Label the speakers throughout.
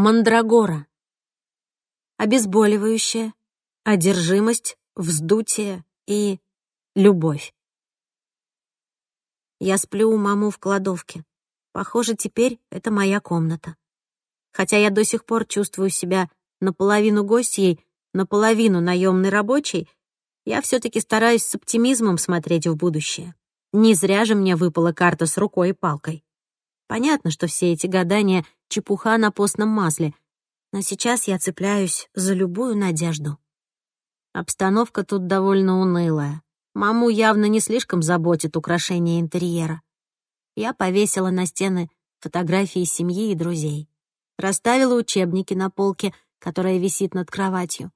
Speaker 1: мандрагора. Обезболивающее, одержимость, вздутие и любовь. Я сплю у маму в кладовке. Похоже, теперь это моя комната. Хотя я до сих пор чувствую себя наполовину гостьей, наполовину наемной рабочей, я все таки стараюсь с оптимизмом смотреть в будущее. Не зря же мне выпала карта с рукой и палкой. Понятно, что все эти гадания — чепуха на постном масле, но сейчас я цепляюсь за любую надежду. Обстановка тут довольно унылая. Маму явно не слишком заботит украшение интерьера. Я повесила на стены фотографии семьи и друзей. Расставила учебники на полке, которая висит над кроватью.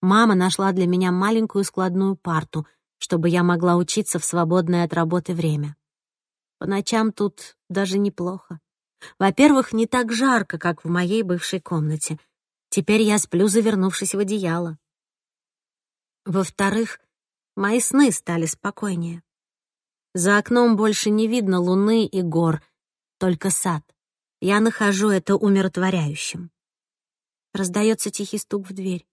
Speaker 1: Мама нашла для меня маленькую складную парту, чтобы я могла учиться в свободное от работы время. По ночам тут даже неплохо. Во-первых, не так жарко, как в моей бывшей комнате. Теперь я сплю, завернувшись в одеяло. Во-вторых, мои сны стали спокойнее. За окном больше не видно луны и гор, только сад. Я нахожу это умиротворяющим. Раздается тихий стук в дверь.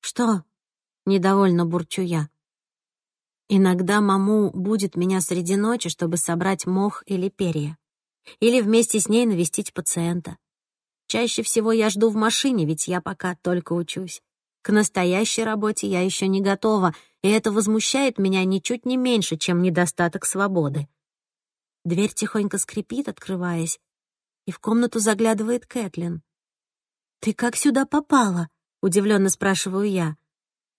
Speaker 1: «Что?» — недовольно бурчу я. Иногда маму будет меня среди ночи, чтобы собрать мох или перья. Или вместе с ней навестить пациента. Чаще всего я жду в машине, ведь я пока только учусь. К настоящей работе я еще не готова, и это возмущает меня ничуть не меньше, чем недостаток свободы. Дверь тихонько скрипит, открываясь, и в комнату заглядывает Кэтлин. «Ты как сюда попала?» — удивленно спрашиваю я.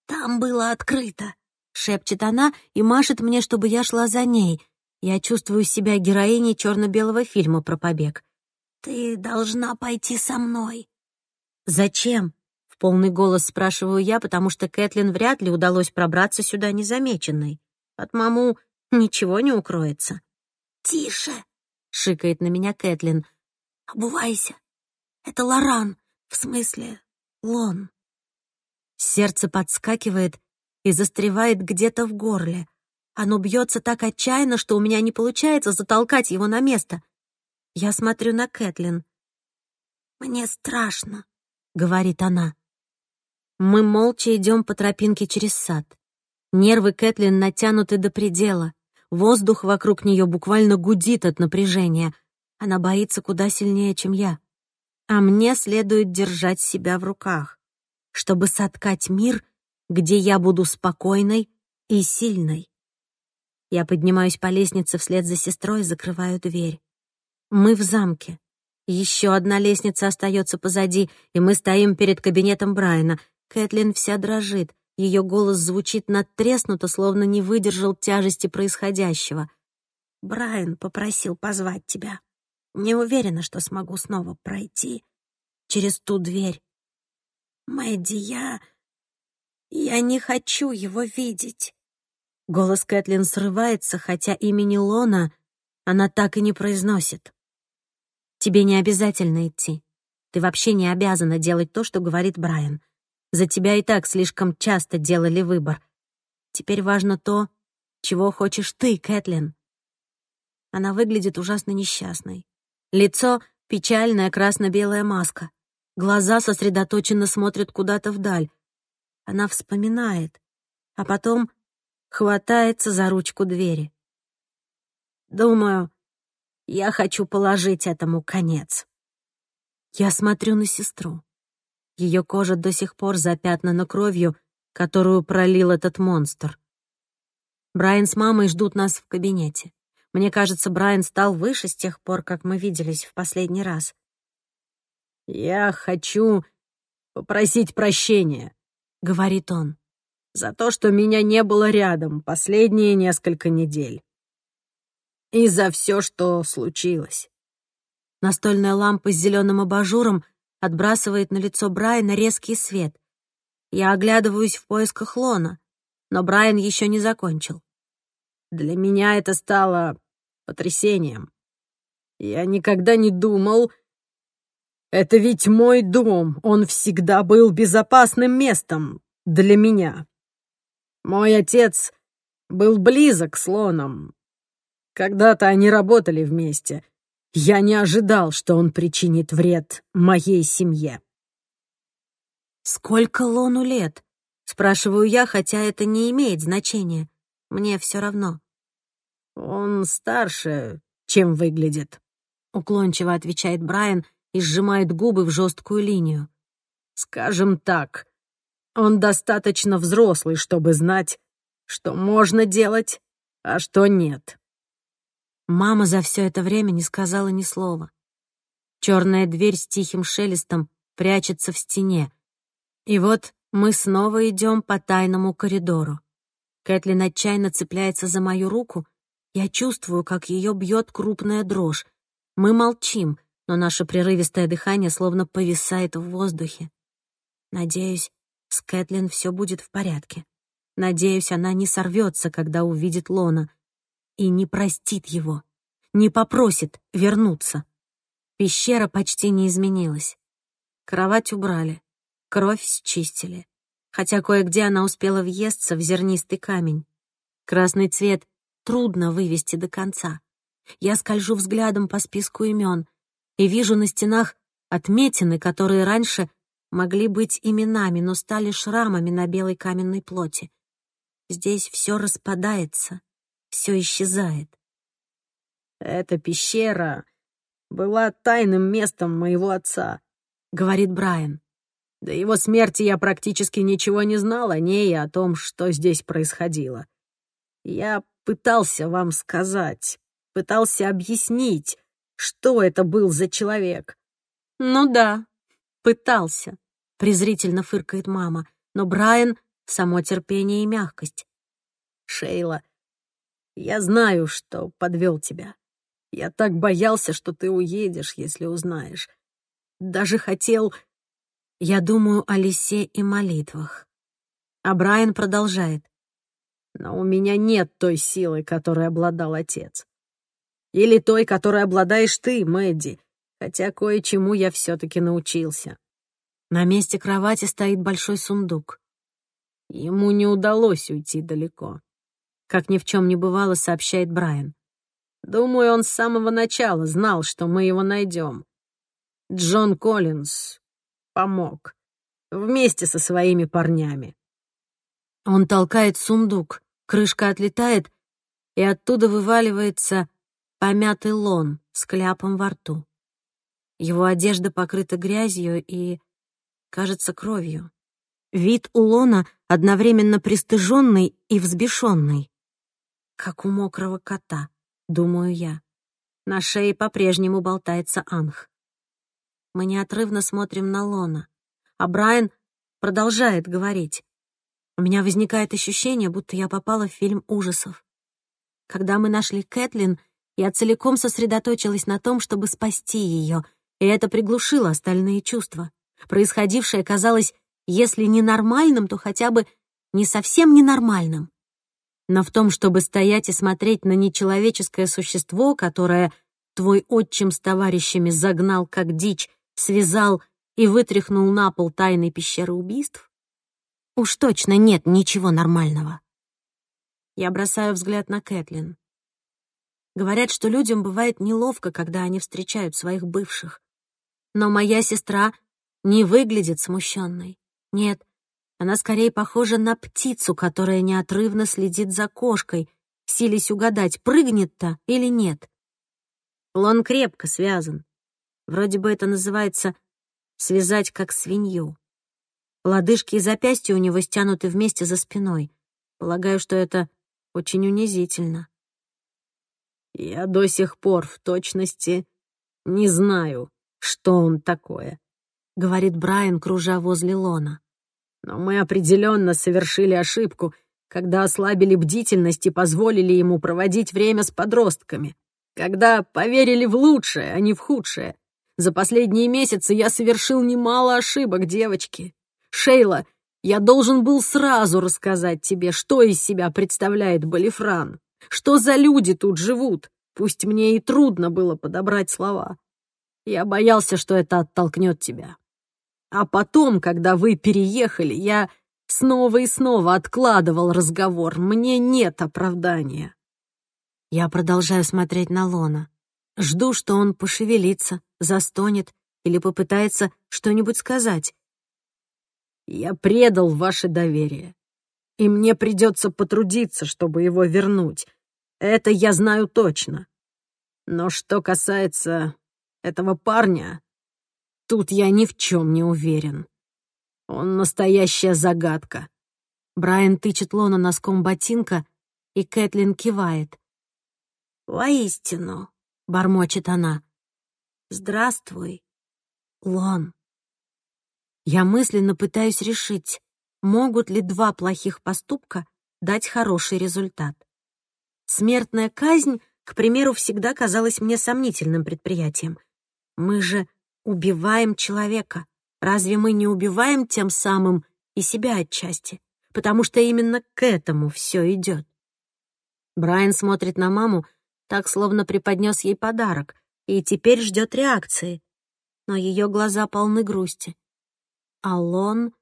Speaker 1: «Там было открыто», — шепчет она и машет мне, чтобы я шла за ней. Я чувствую себя героиней черно-белого фильма про побег. «Ты должна пойти со мной». «Зачем?» — в полный голос спрашиваю я, потому что Кэтлин вряд ли удалось пробраться сюда незамеченной. От маму ничего не укроется. «Тише!» — шикает на меня Кэтлин. «Обувайся. Это Лоран. В смысле, Лон». Сердце подскакивает, и застревает где-то в горле. Оно бьется так отчаянно, что у меня не получается затолкать его на место. Я смотрю на Кэтлин. «Мне страшно», — говорит она. Мы молча идем по тропинке через сад. Нервы Кэтлин натянуты до предела. Воздух вокруг нее буквально гудит от напряжения. Она боится куда сильнее, чем я. А мне следует держать себя в руках. Чтобы соткать мир, где я буду спокойной и сильной. Я поднимаюсь по лестнице вслед за сестрой и закрываю дверь. Мы в замке. Еще одна лестница остается позади, и мы стоим перед кабинетом Брайана. Кэтлин вся дрожит. Ее голос звучит надтреснуто, словно не выдержал тяжести происходящего. «Брайан попросил позвать тебя. Не уверена, что смогу снова пройти через ту дверь. Мэдди, я...» Я не хочу его видеть. Голос Кэтлин срывается, хотя имени Лона она так и не произносит. Тебе не обязательно идти. Ты вообще не обязана делать то, что говорит Брайан. За тебя и так слишком часто делали выбор. Теперь важно то, чего хочешь ты, Кэтлин. Она выглядит ужасно несчастной. Лицо — печальная красно-белая маска. Глаза сосредоточенно смотрят куда-то вдаль. Она вспоминает, а потом хватается за ручку двери. Думаю, я хочу положить этому конец. Я смотрю на сестру. Ее кожа до сих пор запятнана кровью, которую пролил этот монстр. Брайан с мамой ждут нас в кабинете. Мне кажется, Брайан стал выше с тех пор, как мы виделись в последний раз. «Я хочу попросить прощения», — говорит он. «За то, что меня не было рядом последние несколько недель. И за все, что случилось». Настольная лампа с зеленым абажуром отбрасывает на лицо Брайана резкий свет. Я оглядываюсь в поисках Лона, но Брайан еще не закончил. «Для меня это стало потрясением. Я никогда не думал...» Это ведь мой дом, он всегда был безопасным местом для меня. Мой отец был близок с Лоном. Когда-то они работали вместе.
Speaker 2: Я не ожидал, что он причинит вред моей семье.
Speaker 1: «Сколько Лону лет?» — спрашиваю я, хотя это не имеет значения. Мне все равно.
Speaker 2: «Он старше, чем выглядит», —
Speaker 1: уклончиво отвечает Брайан, — и сжимает губы в жесткую линию.
Speaker 2: «Скажем так, он достаточно взрослый, чтобы знать, что можно делать, а что нет».
Speaker 1: Мама за все это время не сказала ни слова. Черная дверь с тихим шелестом прячется в стене. И вот мы снова идем по тайному коридору. Кэтлин отчаянно цепляется за мою руку. Я чувствую, как ее бьет крупная дрожь. Мы молчим — но наше прерывистое дыхание словно повисает в воздухе. Надеюсь, с Кэтлин все будет в порядке. Надеюсь, она не сорвется, когда увидит Лона, и не простит его, не попросит вернуться. Пещера почти не изменилась. Кровать убрали, кровь счистили, хотя кое-где она успела въесться в зернистый камень. Красный цвет трудно вывести до конца. Я скольжу взглядом по списку имен и вижу на стенах отметины, которые раньше могли быть именами, но стали шрамами на белой каменной плоти. Здесь все распадается, все исчезает.
Speaker 2: «Эта пещера была тайным местом моего отца», — говорит Брайан. «До его смерти я практически ничего не знал о ней и о том, что здесь происходило. Я пытался вам сказать, пытался объяснить, что это был за человек?»
Speaker 1: «Ну да, пытался», — презрительно фыркает мама, но Брайан — само терпение и мягкость.
Speaker 2: «Шейла, я знаю, что подвел тебя. Я так боялся, что ты уедешь, если узнаешь. Даже хотел...»
Speaker 1: Я думаю о лисе и молитвах. А Брайан продолжает.
Speaker 2: «Но у меня нет той силы, которой обладал отец. Или той, которой обладаешь ты, Мэдди. Хотя кое-чему я все-таки научился.
Speaker 1: На месте кровати стоит большой сундук.
Speaker 2: Ему не удалось уйти далеко.
Speaker 1: Как ни в чем не бывало, сообщает Брайан.
Speaker 2: Думаю, он с самого начала знал, что мы его найдем. Джон Коллинз помог. Вместе со своими парнями.
Speaker 1: Он толкает сундук, крышка отлетает, и оттуда вываливается помятый лон с кляпом во рту. Его одежда покрыта грязью и, кажется, кровью. Вид у лона одновременно пристыженный и взбешенный. Как у мокрого кота, думаю я. На шее по-прежнему болтается анх. Мы неотрывно смотрим на лона, а Брайан продолжает говорить. У меня возникает ощущение, будто я попала в фильм ужасов. Когда мы нашли Кэтлин — я целиком сосредоточилась на том, чтобы спасти ее, и это приглушило остальные чувства. Происходившее казалось, если ненормальным, то хотя бы не совсем ненормальным. Но в том, чтобы стоять и смотреть на нечеловеческое существо, которое твой отчим с товарищами загнал как дичь, связал и вытряхнул на пол тайной пещеры убийств, уж точно нет ничего нормального. Я бросаю взгляд на Кэтлин. Говорят, что людям бывает неловко, когда они встречают своих бывших. Но моя сестра не выглядит смущенной. Нет, она скорее похожа на птицу, которая неотрывно следит за кошкой, сились угадать, прыгнет-то или нет. Лон крепко связан. Вроде бы это называется «связать как свинью». Лодыжки и запястья у него стянуты вместе за спиной. Полагаю, что это очень унизительно.
Speaker 2: Я до сих пор в точности не знаю, что он такое», — говорит Брайан, кружа возле лона. «Но мы определенно совершили ошибку, когда ослабили бдительность и позволили ему проводить время с подростками, когда поверили в лучшее, а не в худшее. За последние месяцы я совершил немало ошибок, девочки. Шейла, я должен был сразу рассказать тебе, что из себя представляет Балифран. Что за люди тут живут? Пусть мне и трудно было подобрать слова. Я боялся, что это оттолкнет тебя. А потом, когда вы переехали, я снова и снова откладывал разговор. Мне нет оправдания.
Speaker 1: Я продолжаю смотреть на Лона. Жду, что он пошевелится, застонет или попытается что-нибудь сказать.
Speaker 2: Я предал ваше доверие и мне придется потрудиться, чтобы его вернуть. Это я знаю точно. Но что касается этого парня, тут я ни в чем не уверен. Он настоящая загадка.
Speaker 1: Брайан тычет Лона носком ботинка, и Кэтлин кивает. «Воистину», — бормочет она. «Здравствуй, Лон». Я мысленно пытаюсь решить, могут ли два плохих поступка дать хороший результат. Смертная казнь, к примеру, всегда казалась мне сомнительным предприятием. Мы же убиваем человека. Разве мы не убиваем тем самым и себя отчасти? Потому что именно к этому все идет. Брайан смотрит на маму, так словно преподнес ей подарок, и теперь ждет реакции. Но ее глаза полны грусти. Алон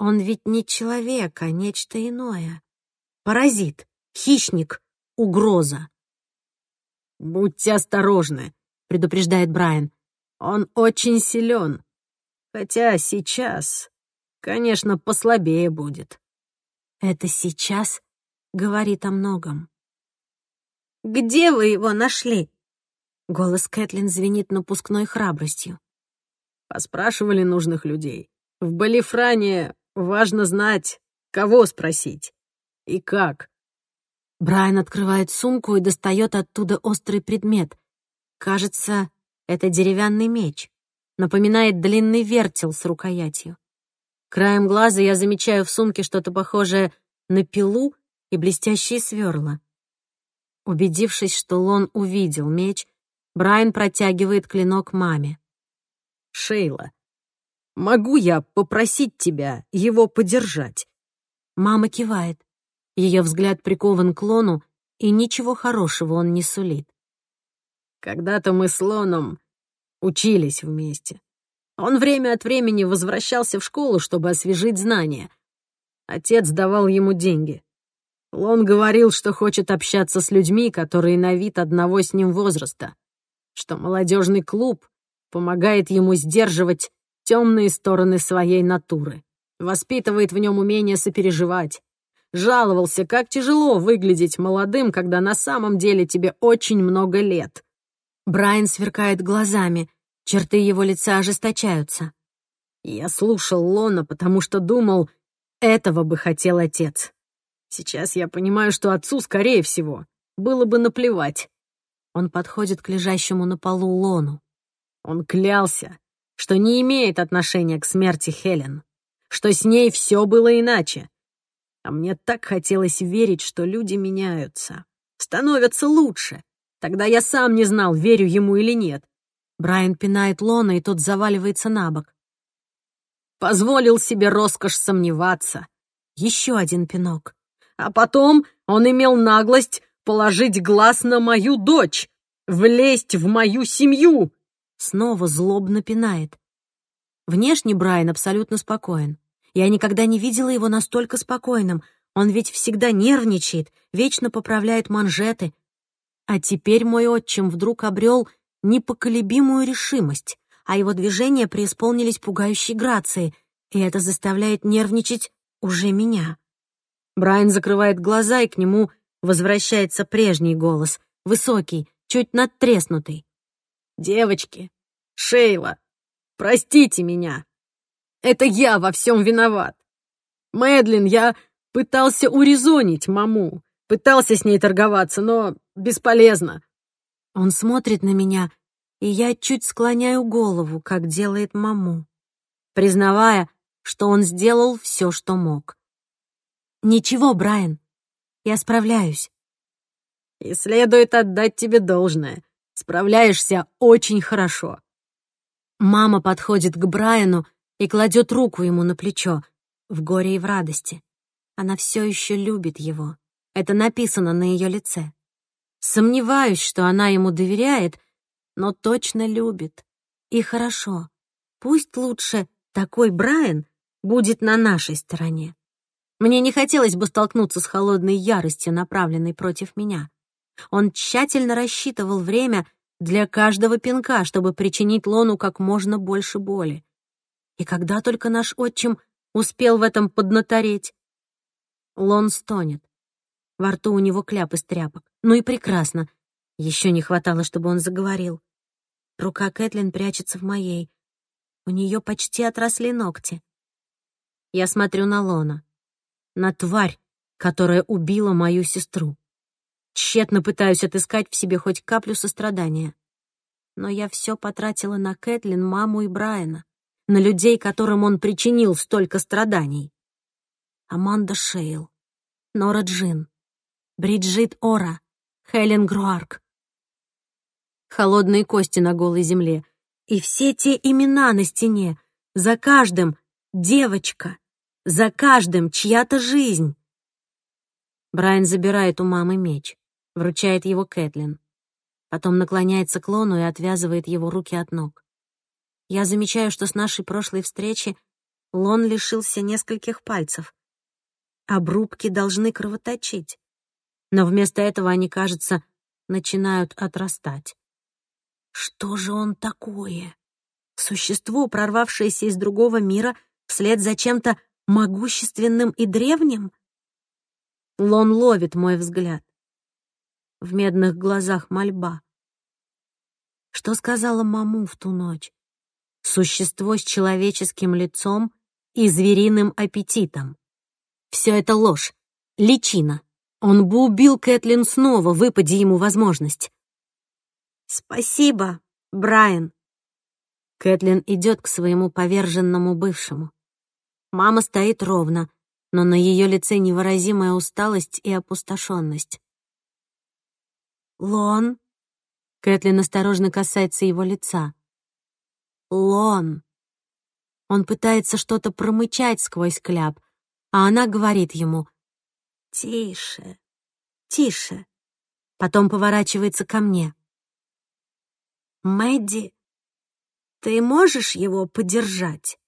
Speaker 1: он ведь не человек, а нечто иное. Паразит, хищник, угроза.
Speaker 2: «Будьте осторожны», — предупреждает Брайан. «Он очень силен. Хотя сейчас, конечно, послабее будет».
Speaker 1: «Это сейчас?» — говорит о многом. «Где вы его нашли?» Голос Кэтлин звенит напускной храбростью.
Speaker 2: Поспрашивали нужных людей. В Балифране Важно знать, кого спросить и как.
Speaker 1: Брайан открывает сумку и достает оттуда острый предмет. Кажется, это деревянный меч. Напоминает длинный вертел с рукоятью. Краем глаза я замечаю в сумке что-то похожее на пилу и блестящие сверла. Убедившись, что Лон увидел меч, Брайан протягивает клинок маме.
Speaker 2: «Шейла, Могу я попросить тебя его подержать?»
Speaker 1: Мама кивает. Ее взгляд прикован к Лону, и ничего хорошего он не сулит.
Speaker 2: «Когда-то мы с Лоном учились вместе. Он время от времени возвращался в школу, чтобы освежить знания. Отец давал ему деньги. Лон говорил, что хочет общаться с людьми, которые на вид одного с ним возраста, что молодежный клуб помогает ему сдерживать темные стороны своей натуры. Воспитывает в нем умение сопереживать. Жаловался, как тяжело выглядеть молодым, когда на самом деле тебе очень много лет.
Speaker 1: Брайан сверкает глазами, черты его лица ожесточаются.
Speaker 2: Я слушал Лона, потому что думал, этого бы хотел отец. Сейчас я понимаю, что отцу, скорее всего, было бы наплевать.
Speaker 1: Он подходит к лежащему на полу Лону.
Speaker 2: Он клялся, что не имеет отношения к смерти Хелен, что с ней все было иначе. А мне так хотелось верить, что люди меняются, становятся лучше. Тогда я сам не знал, верю ему или нет.
Speaker 1: Брайан пинает Лона, и тот заваливается на бок.
Speaker 2: Позволил себе роскошь сомневаться.
Speaker 1: Еще один пинок.
Speaker 2: А потом он имел наглость положить глаз на мою дочь, влезть в мою семью
Speaker 1: снова злобно пинает. Внешне Брайан абсолютно спокоен. Я никогда не видела его настолько спокойным. Он ведь всегда нервничает, вечно поправляет манжеты. А теперь мой отчим вдруг обрел непоколебимую решимость, а его движения преисполнились пугающей грацией, и это заставляет нервничать уже меня. Брайан закрывает глаза, и к нему возвращается прежний голос, высокий, чуть надтреснутый.
Speaker 2: «Девочки! Шейла! Простите меня! Это я во всем виноват! Мэдлин, я пытался урезонить маму, пытался с ней торговаться, но бесполезно!»
Speaker 1: Он смотрит на меня, и я чуть склоняю голову, как делает маму, признавая, что он сделал все, что мог. «Ничего, Брайан, я справляюсь».
Speaker 2: «И следует отдать тебе должное. Справляешься очень хорошо».
Speaker 1: Мама подходит к Брайану и кладет руку ему на плечо, в горе и в радости. Она все еще любит его. Это написано на ее лице. Сомневаюсь, что она ему доверяет, но точно любит. И хорошо. Пусть лучше такой Брайан будет на нашей стороне. Мне не хотелось бы столкнуться с холодной яростью, направленной против меня. Он тщательно рассчитывал время для каждого пинка, чтобы причинить Лону как можно больше боли. И когда только наш отчим успел в этом поднатореть? Лон стонет. Во рту у него кляп из тряпок. Ну и прекрасно. Еще не хватало, чтобы он заговорил. Рука Кэтлин прячется в моей. У нее почти отросли ногти. Я смотрю на Лона. На тварь, которая убила мою сестру. Тщетно пытаюсь отыскать в себе хоть каплю сострадания. Но я все потратила на Кэтлин, маму и Брайана, на людей, которым он причинил столько страданий. Аманда Шейл, Нора Джин, Бриджит Ора, Хелен Груарк. Холодные кости на голой земле. И все те имена на стене. За каждым девочка. За каждым чья-то жизнь. Брайан забирает у мамы меч. Вручает его Кэтлин. Потом наклоняется к Лону и отвязывает его руки от ног. Я замечаю, что с нашей прошлой встречи Лон лишился нескольких пальцев. Обрубки должны кровоточить. Но вместо этого они, кажется, начинают отрастать. Что же он такое? Существо, прорвавшееся из другого мира вслед за чем-то могущественным и древним? Лон ловит мой взгляд. В медных глазах мольба. Что сказала маму в ту ночь? Существо с человеческим лицом и звериным аппетитом. Все это ложь, личина. Он бы убил Кэтлин снова, выпади ему возможность. «Спасибо, Брайан». Кэтлин идет к своему поверженному бывшему. Мама стоит ровно, но на ее лице невыразимая усталость и опустошенность. Лон. Кэтлин осторожно касается его лица. Лон. Он пытается что-то промычать сквозь кляп, а она говорит ему «Тише, тише». Потом поворачивается ко мне. «Мэдди, ты можешь его подержать?»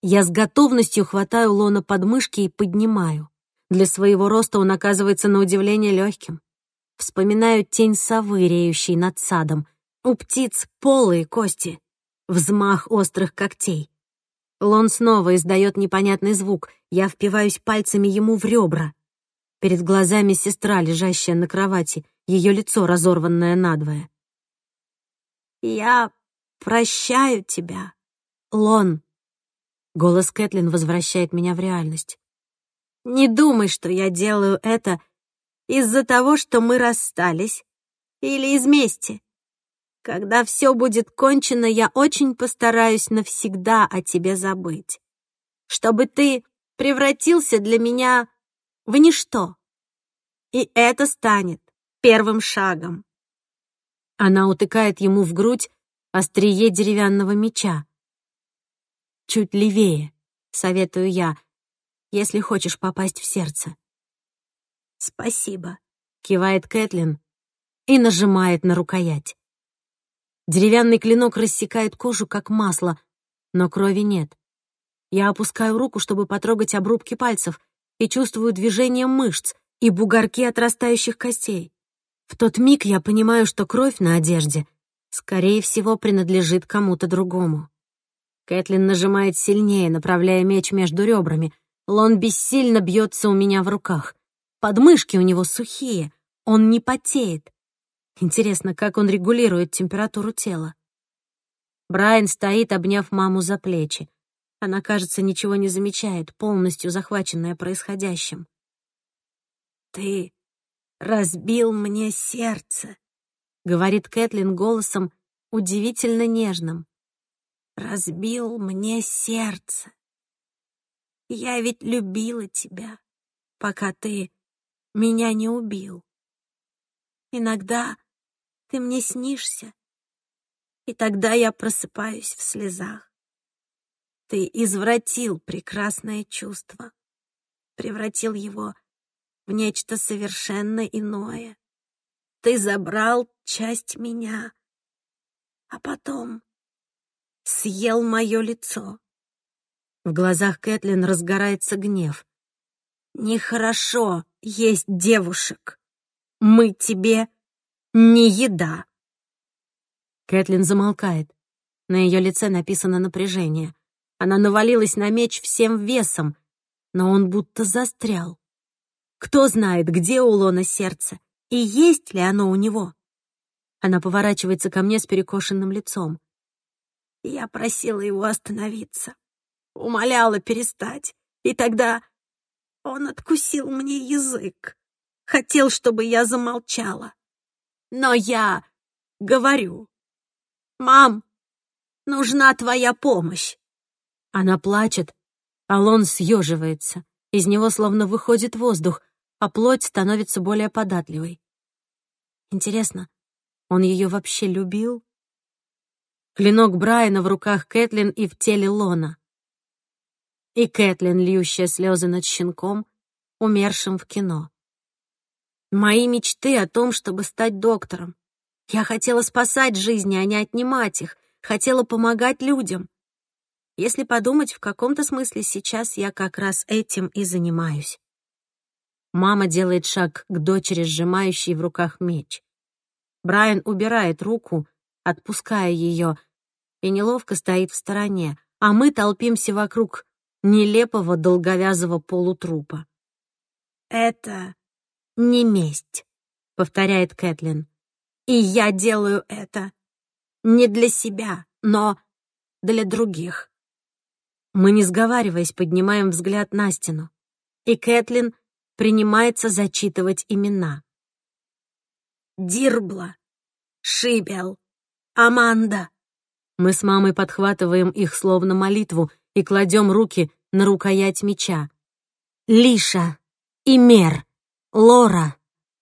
Speaker 1: Я с готовностью хватаю Лона под мышки и поднимаю. Для своего роста он оказывается на удивление легким. Вспоминаю тень совы, реющей над садом. У птиц полые кости. Взмах острых когтей. Лон снова издает непонятный звук. Я впиваюсь пальцами ему в ребра. Перед глазами сестра, лежащая на кровати, ее лицо разорванное надвое. «Я прощаю тебя, Лон!» Голос Кэтлин возвращает меня в реальность. «Не думай, что я делаю это, — из-за того, что мы расстались. Или из мести. Когда все будет кончено, я очень постараюсь навсегда о тебе забыть. Чтобы ты превратился для меня в ничто. И это станет первым шагом. Она утыкает ему в грудь острие деревянного меча. «Чуть левее», — советую я, — «если хочешь попасть в сердце». «Спасибо», — кивает Кэтлин и нажимает на рукоять. Деревянный клинок рассекает кожу, как масло, но крови нет. Я опускаю руку, чтобы потрогать обрубки пальцев, и чувствую движение мышц и бугорки отрастающих костей. В тот миг я понимаю, что кровь на одежде, скорее всего, принадлежит кому-то другому. Кэтлин нажимает сильнее, направляя меч между ребрами. Лон бессильно бьется у меня в руках. Подмышки у него сухие, он не потеет. Интересно, как он регулирует температуру тела. Брайан стоит, обняв маму за плечи. Она, кажется, ничего не замечает, полностью захваченная происходящим. «Ты разбил мне сердце», — говорит Кэтлин голосом, удивительно нежным. «Разбил мне сердце. Я ведь любила тебя, пока ты меня не убил. Иногда ты мне снишься, и тогда я просыпаюсь в слезах. Ты извратил прекрасное чувство, превратил его в нечто совершенно иное. Ты забрал часть меня, а потом съел мое лицо. В глазах Кэтлин разгорается гнев — Нехорошо есть девушек. Мы тебе не еда. Кэтлин замолкает. На ее лице написано напряжение. Она навалилась на меч всем весом, но он будто застрял. Кто знает, где у Лона сердце и есть ли оно у него? Она поворачивается ко мне с перекошенным лицом. Я просила его остановиться, умоляла перестать, и тогда он откусил мне язык. Хотел, чтобы я замолчала. Но я говорю. «Мам, нужна твоя помощь!» Она плачет. а Лон съеживается. Из него словно выходит воздух, а плоть становится более податливой. Интересно, он ее вообще любил? Клинок Брайана в руках Кэтлин и в теле Лона и Кэтлин, льющая слезы над щенком, умершим в кино. Мои мечты о том, чтобы стать доктором. Я хотела спасать жизни, а не отнимать их. Хотела помогать людям. Если подумать, в каком-то смысле сейчас я как раз этим и занимаюсь. Мама делает шаг к дочери, сжимающей в руках меч. Брайан убирает руку, отпуская ее. и неловко стоит в стороне, а мы толпимся вокруг нелепого долговязого полутрупа. «Это не месть», — повторяет Кэтлин. «И я делаю это не для себя, но для других». Мы, не сговариваясь, поднимаем взгляд на стену, и Кэтлин принимается зачитывать имена. «Дирбла», «Шибел», «Аманда». Мы с мамой подхватываем их словно молитву — и кладем руки на рукоять меча. Лиша, Имер, Лора,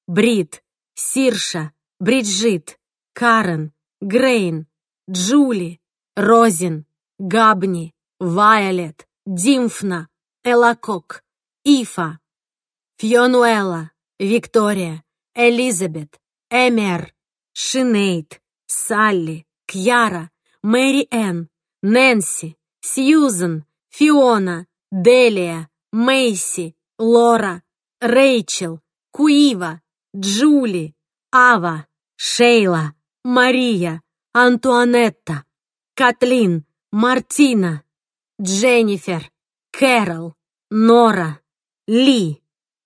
Speaker 1: Брит, Сирша, Бриджит, Карен, Грейн, Джули, Розин, Габни, Вайолет, Димфна, Элакок, Ифа, Фьонуэла, Виктория, Элизабет, Эмер, Шинейт, Салли, Кьяра, Мэри Энн, Нэнси, Сьюзен, Фиона, Делия, Мэйси, Лора, Рэйчел, Куива, Джули, Ава, Шейла, Мария, Антуанетта, Катлин, Мартина, Дженнифер, Кэрол, Нора, Ли,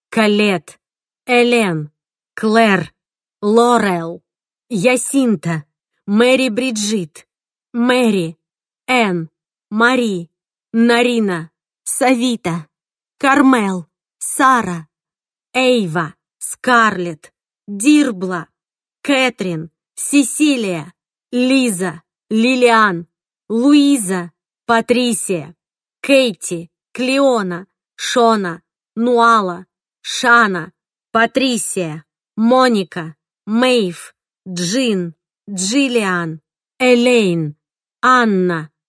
Speaker 1: Калет, Элен, Клэр, Лорел, Ясинта, Мэри Бриджит, Мэри, Энн, Мари, Нарина, Савита, Кармел, Сара, Эйва, Скарлетт, Дирбла, Кэтрин, Сесилия, Лиза, Лилиан, Луиза, Патрисия, Кейти, Клеона, Шона, Нуала, Шана, Патрисия, Моника, Мэйв, Джин, Джиллиан, Элейн, Анна,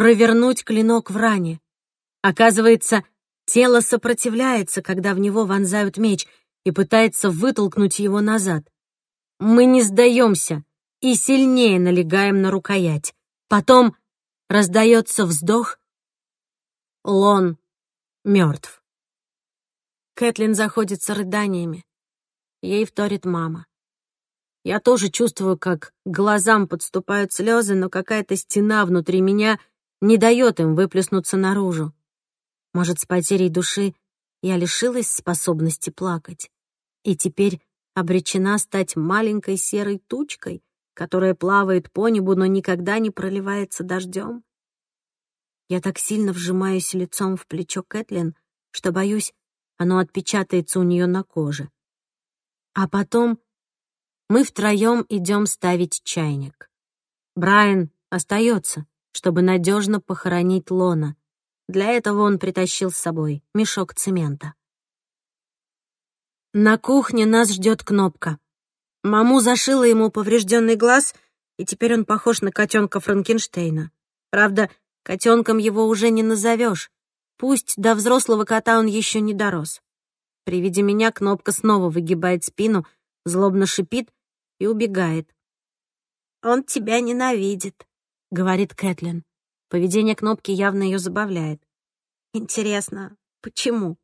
Speaker 1: провернуть клинок в ране. Оказывается, тело сопротивляется, когда в него вонзают меч, и пытается вытолкнуть его назад. Мы не сдаемся и сильнее налегаем на рукоять. Потом раздается вздох. Лон мертв. Кэтлин заходится рыданиями. Ей вторит мама. Я тоже чувствую, как глазам подступают слезы, но какая-то стена внутри меня — не дает им выплеснуться наружу. Может, с потерей души я лишилась способности плакать и теперь обречена стать маленькой серой тучкой, которая плавает по небу, но никогда не проливается дождем? Я так сильно вжимаюсь лицом в плечо Кэтлин, что боюсь, оно отпечатается у нее на коже. А потом мы втроем идем ставить чайник. Брайан остается чтобы надежно похоронить Лона. Для этого он притащил с собой мешок цемента. На кухне нас ждет кнопка. Маму зашила ему поврежденный глаз, и теперь он похож на котенка Франкенштейна. Правда, котенком его уже не назовешь. Пусть до взрослого кота он еще не дорос. При виде меня кнопка снова выгибает спину, злобно шипит и убегает. «Он тебя ненавидит», — говорит Кэтлин. Поведение кнопки явно ее забавляет. «Интересно, почему?»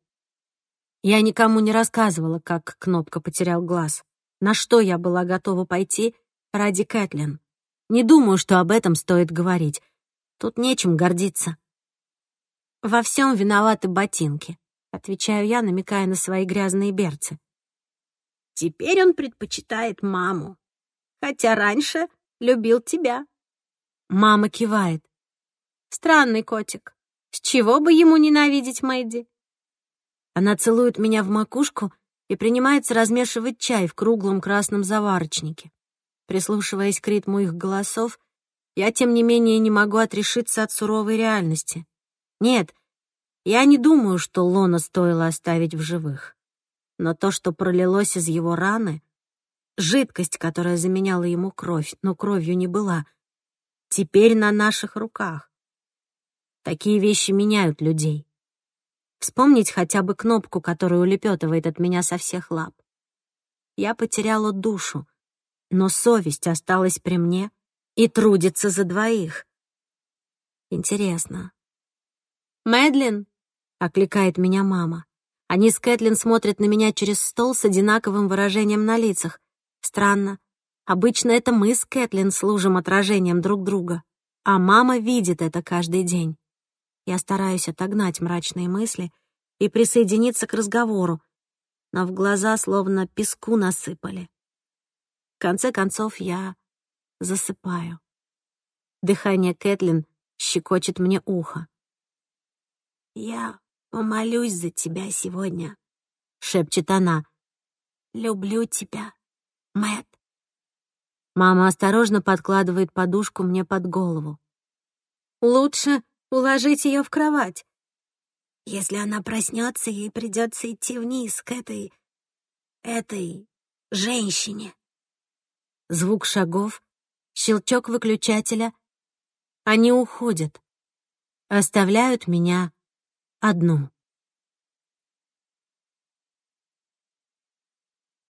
Speaker 1: Я никому не рассказывала, как кнопка потерял глаз. На что я была готова пойти ради Кэтлин. Не думаю, что об этом стоит говорить. Тут нечем гордиться. «Во всем виноваты ботинки», — отвечаю я, намекая на свои грязные берцы. «Теперь он предпочитает маму, хотя раньше любил тебя», Мама кивает. «Странный котик. С чего бы ему ненавидеть Мэдди?» Она целует меня в макушку и принимается размешивать чай в круглом красном заварочнике. Прислушиваясь к ритму их голосов, я, тем не менее, не могу отрешиться от суровой реальности. Нет, я не думаю, что Лона стоило оставить в живых. Но то, что пролилось из его раны — жидкость, которая заменяла ему кровь, но кровью не была — теперь на наших руках. Такие вещи меняют людей. Вспомнить хотя бы кнопку, которая улепетывает от меня со всех лап. Я потеряла душу, но совесть осталась при мне и трудится за двоих. Интересно. «Мэдлин!» — окликает меня мама. Они с Кэтлин смотрят на меня через стол с одинаковым выражением на лицах. Странно. Обычно это мы с Кэтлин служим отражением друг друга, а мама видит это каждый день. Я стараюсь отогнать мрачные мысли и присоединиться к разговору, но в глаза словно песку насыпали. В конце концов, я засыпаю. Дыхание Кэтлин щекочет мне ухо. «Я помолюсь за тебя сегодня», — шепчет она. «Люблю тебя, Мэтт». Мама осторожно подкладывает подушку мне под голову. «Лучше уложить ее в кровать. Если она проснется, ей придется идти вниз к этой... этой женщине». Звук шагов, щелчок выключателя. Они уходят. Оставляют меня одну.